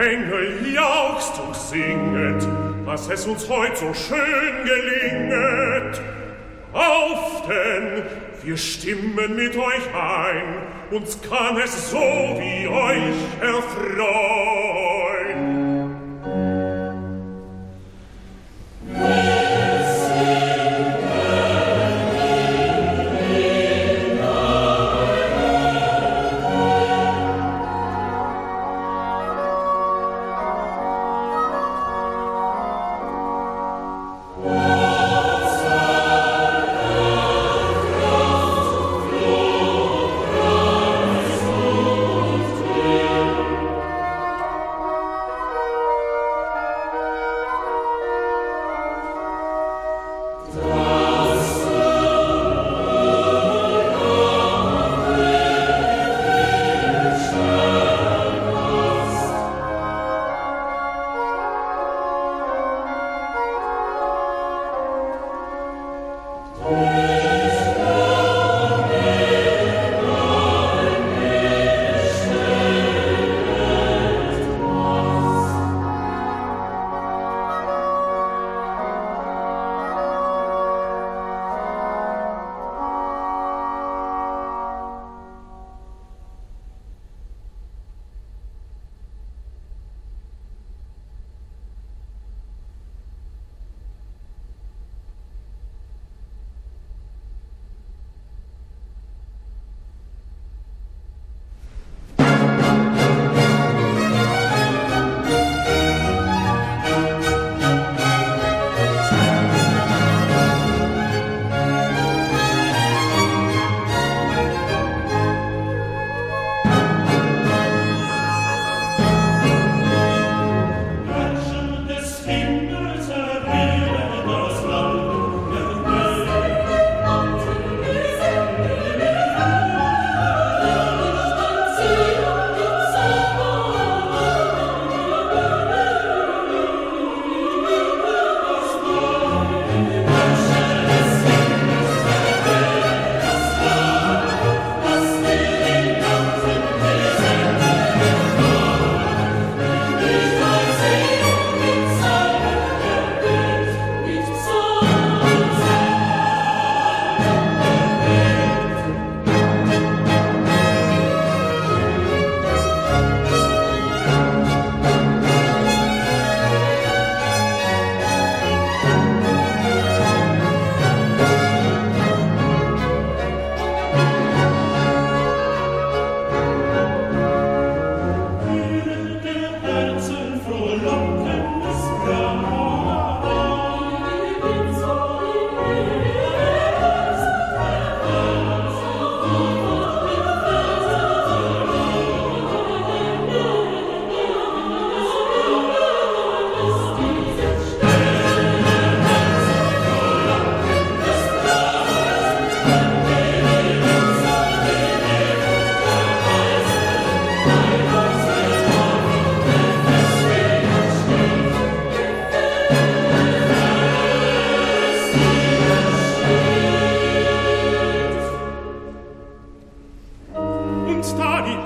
Engel jauchzt und singet, dass es uns heut so schön gelinget. Auf denn, wir stimmen mit euch ein, uns kann es so wie euch erfreuen.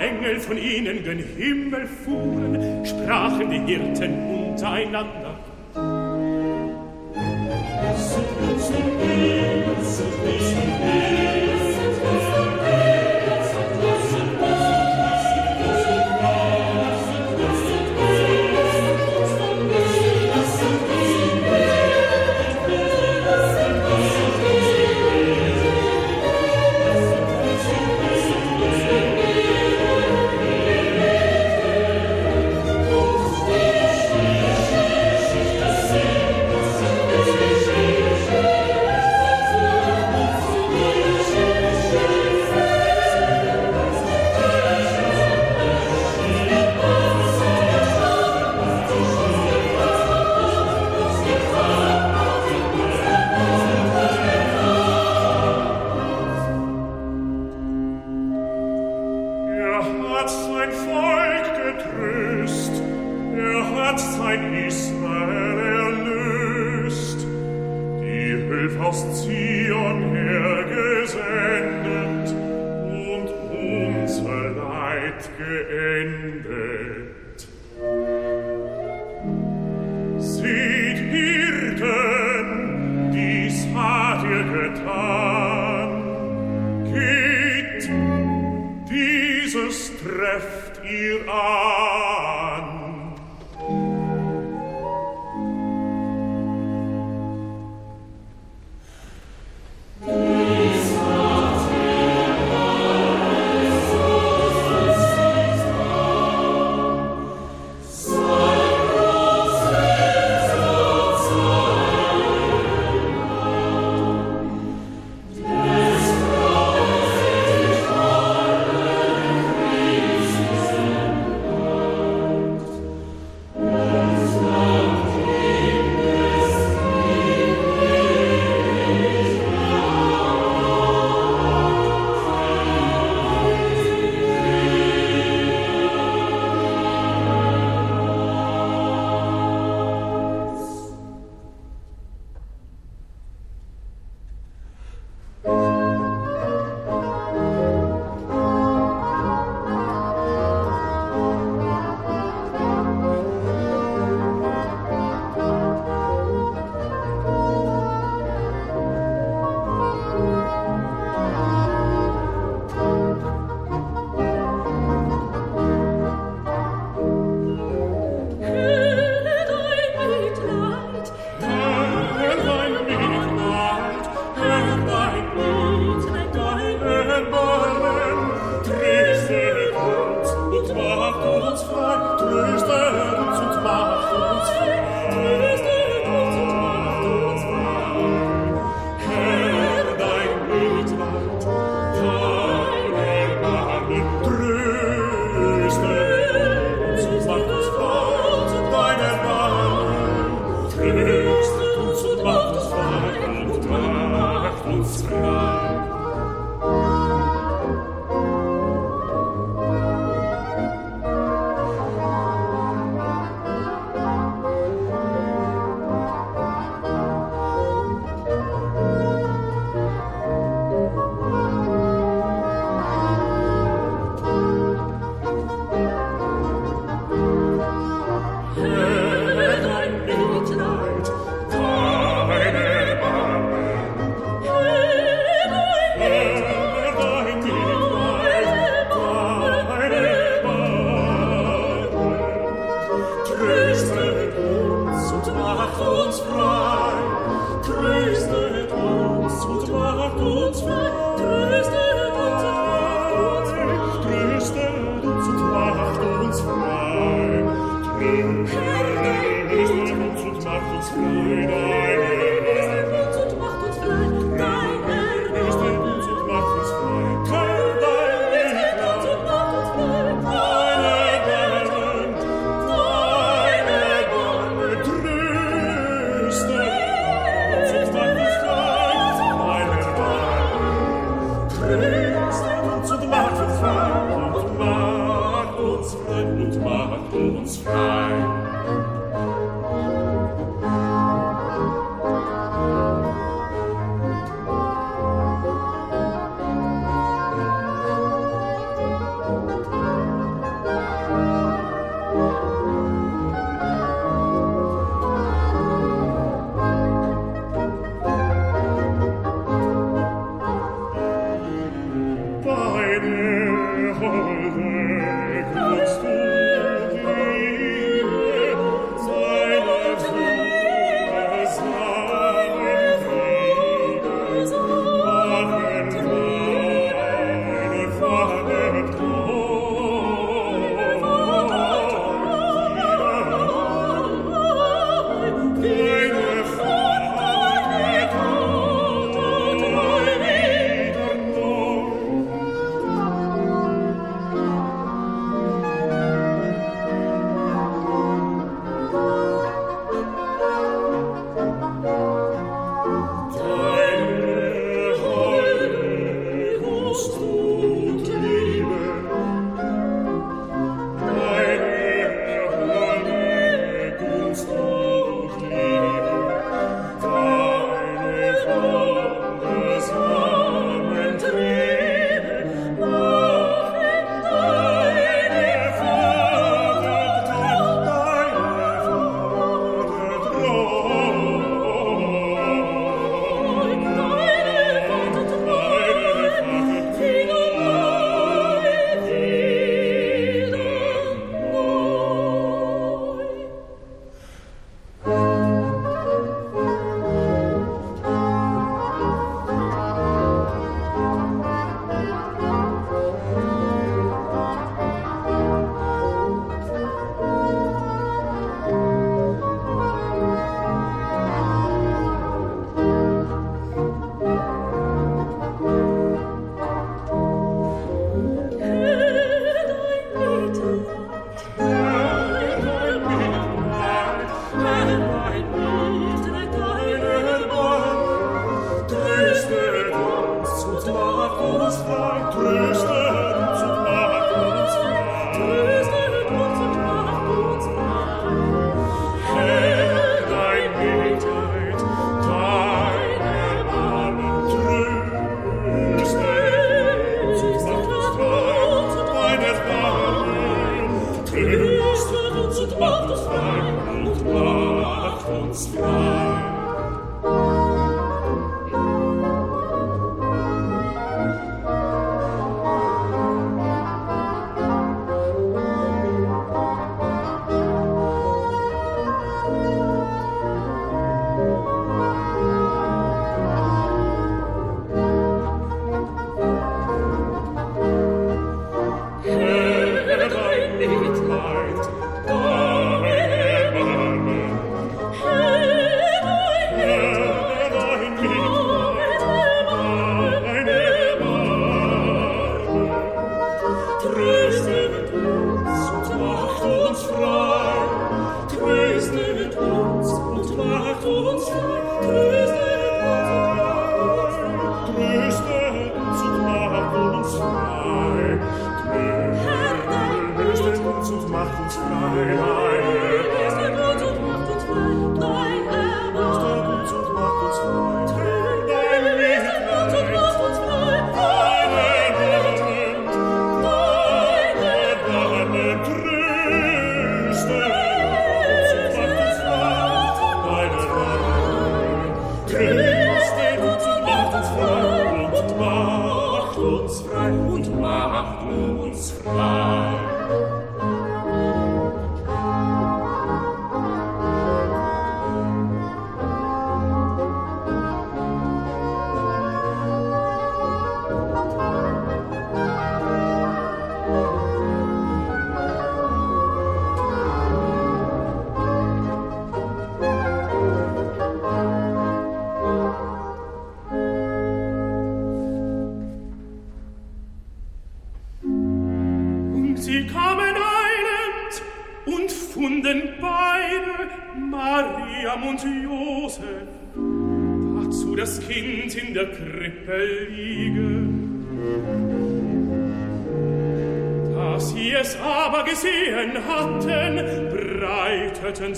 Engel von ihnen gen Himmel fuhren, sprachen die Hirten untereinander.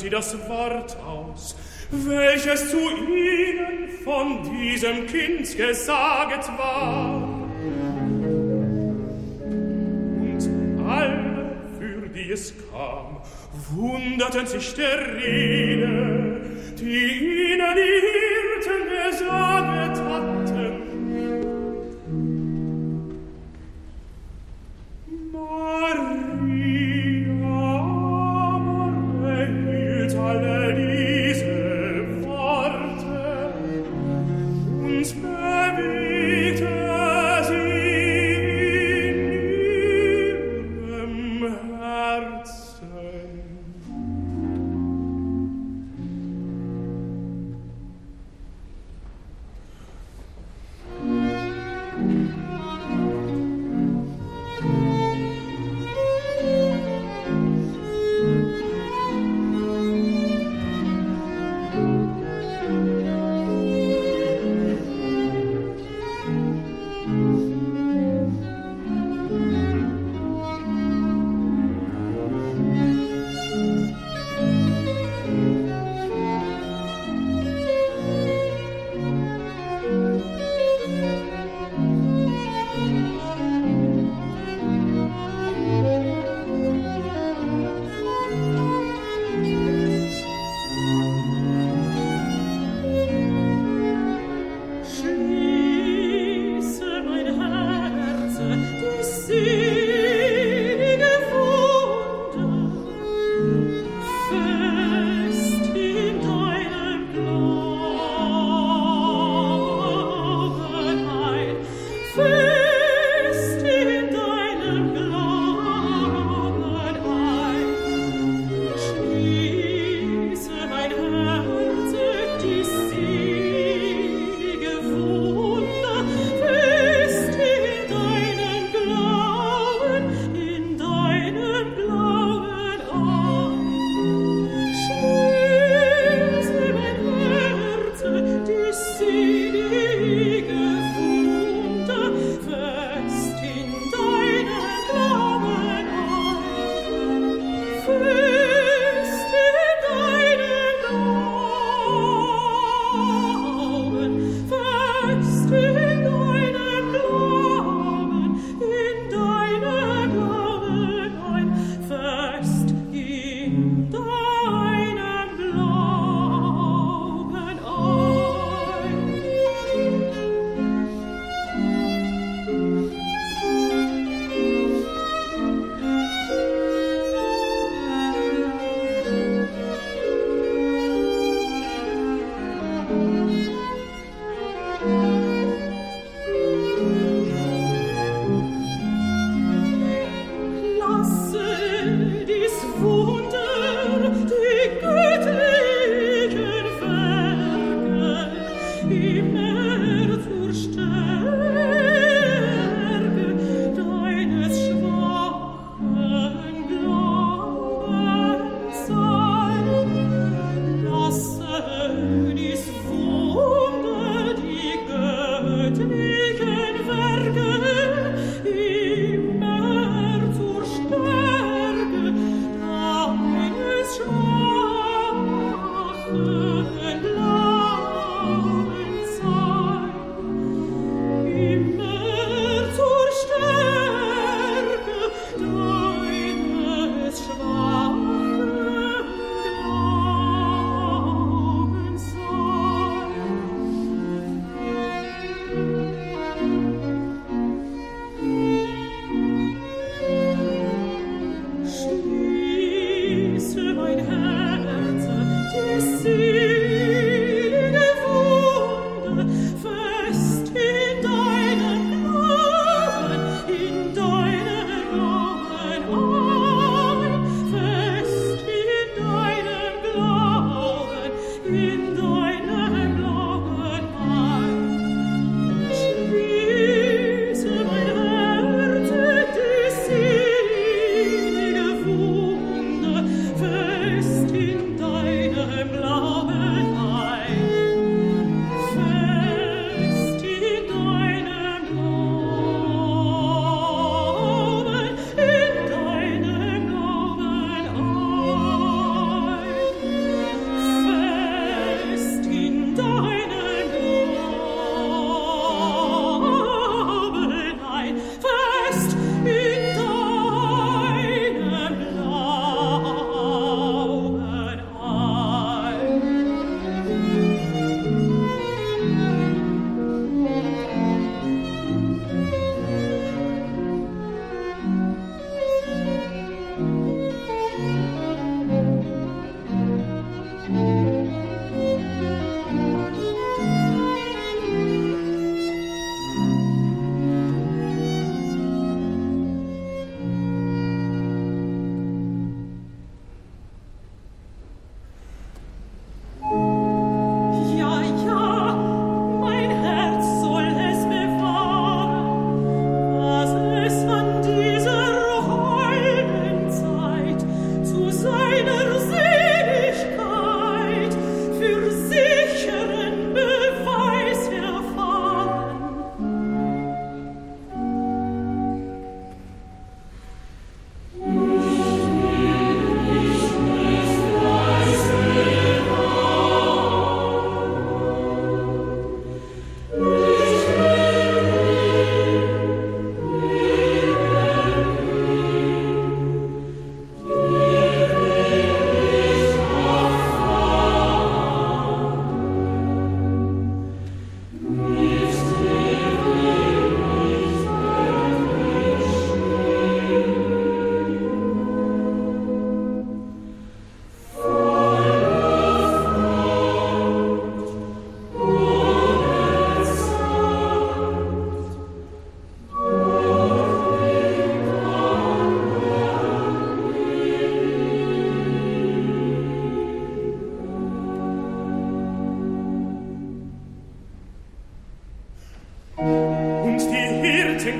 Sie das Wort aus, welches zu ihnen von diesem Kind gesaget war. Und alle, für die es kam, wunderten sich der Rede, die ihnen die Hirten What?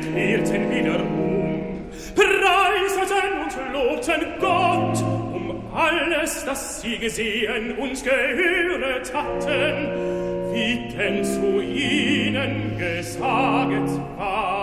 kehrten wieder um. Preiseten und lobten Gott um alles, das sie gesehen und gehört hatten, wie denn zu ihnen gesaget war.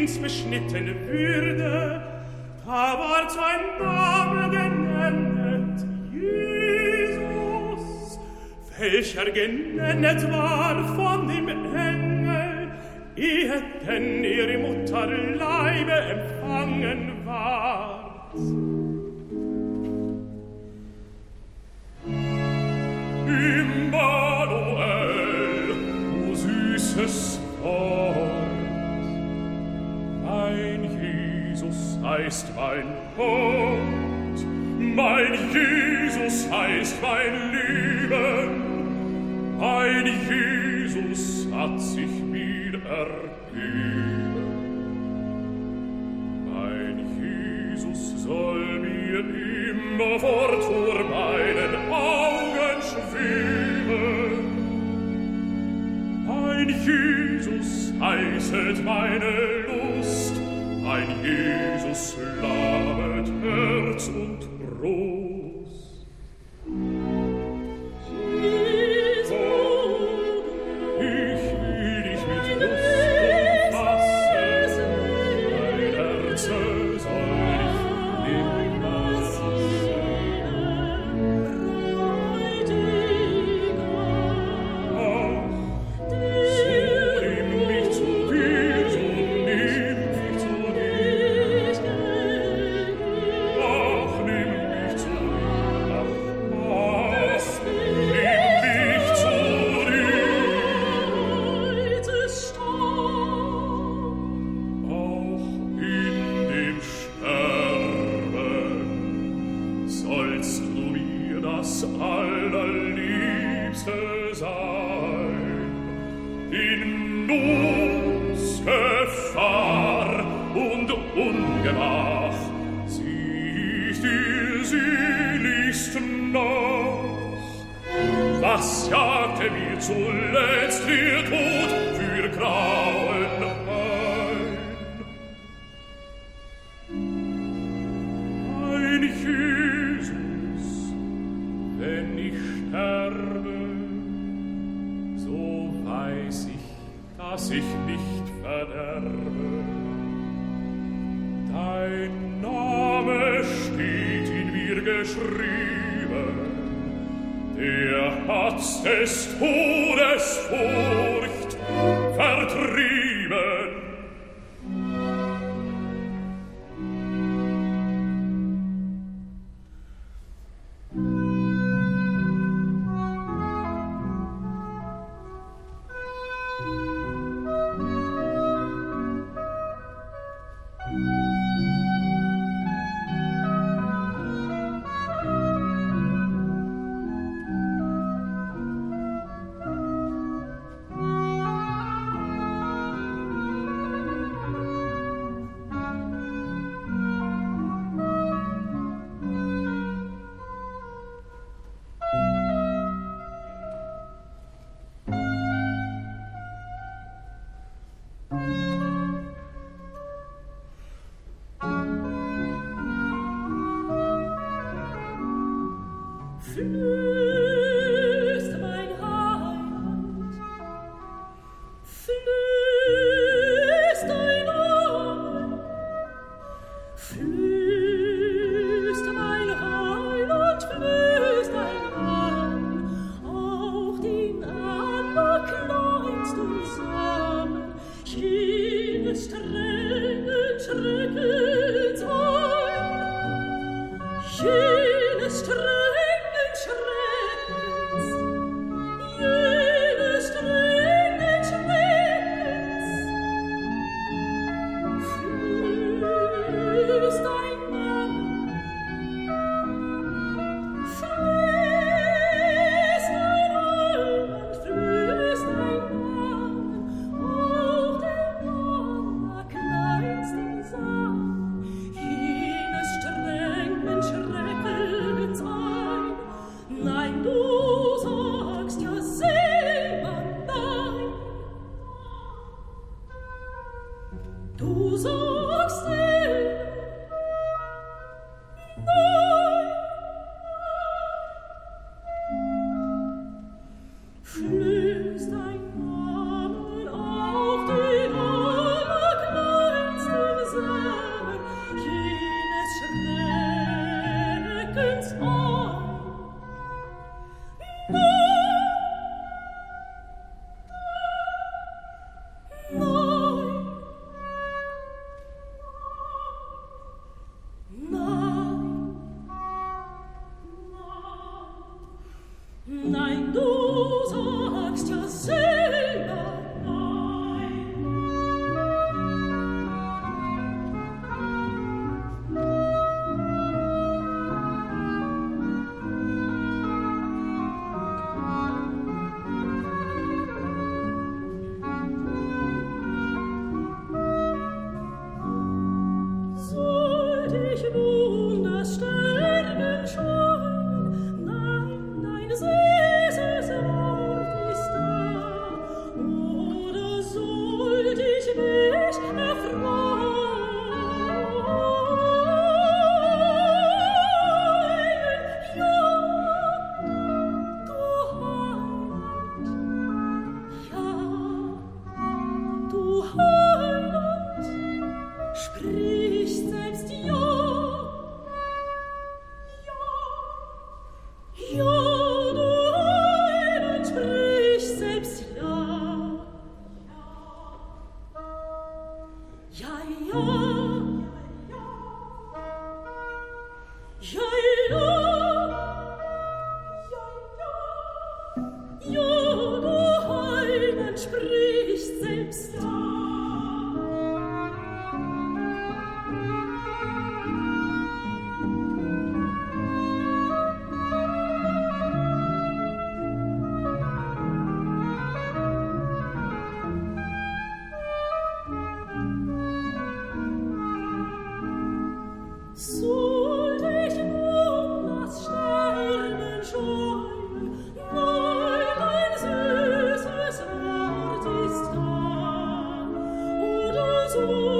Kind beschnitten würde, da ward sein Name genennet, Jesus, welcher genennet war von dem Engel, ehe denn ihre Mutterleibe empfangen ward. Mein Leben, mein Jesus hat sich mir ergeben. Nein, du sagst ja selbst, Jesus.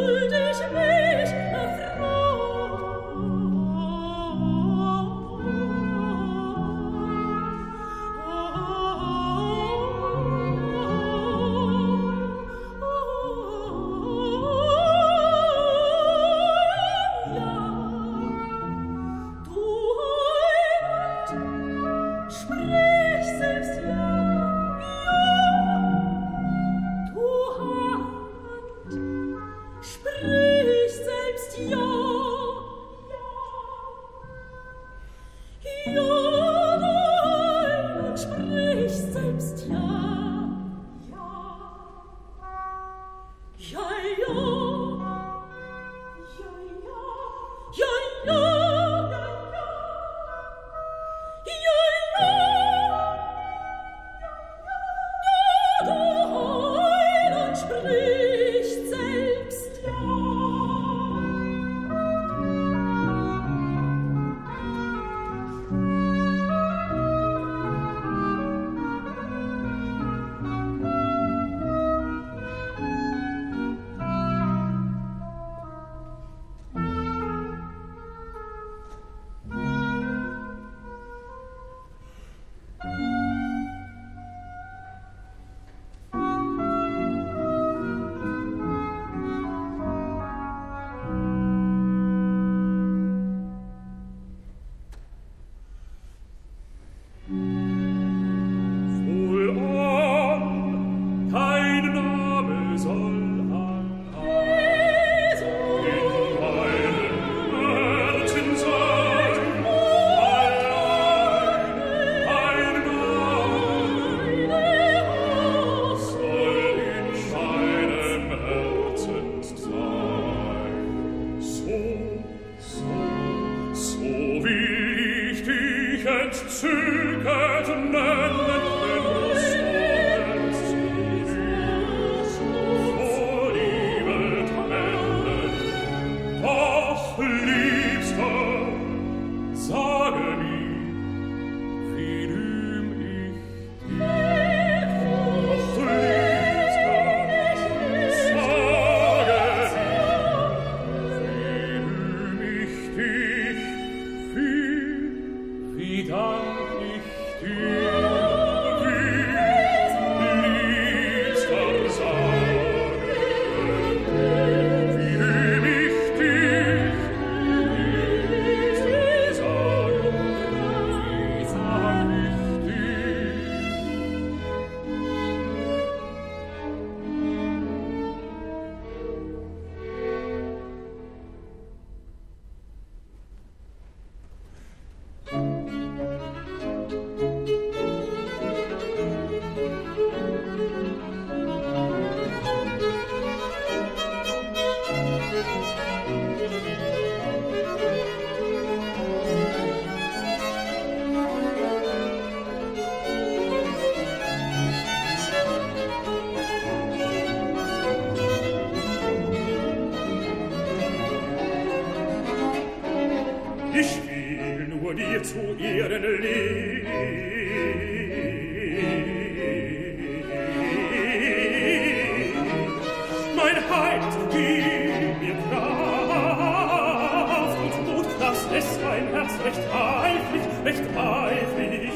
recht eifrig, recht eifrig,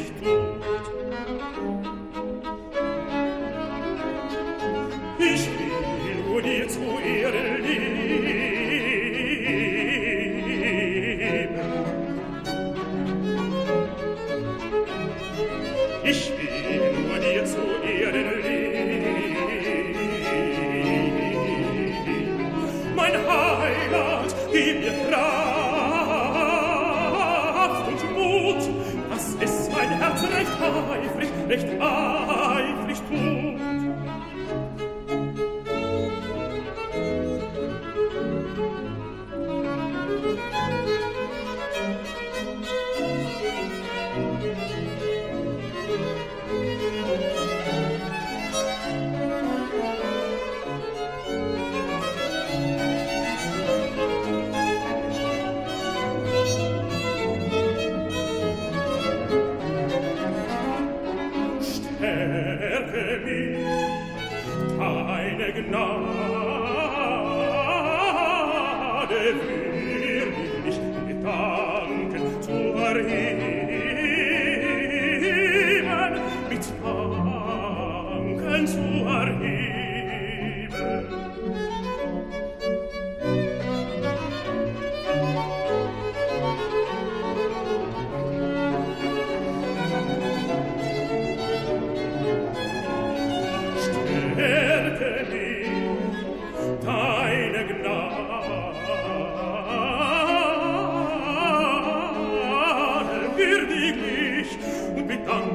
nicht capitan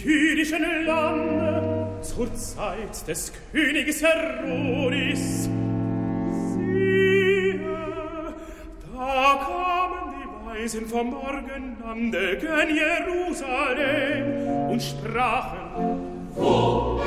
jüdischen Lande zur Zeit des Königs Herodes. Siehe, da kamen die Weisen vom Morgenlande gen Jerusalem und sprachen, Wo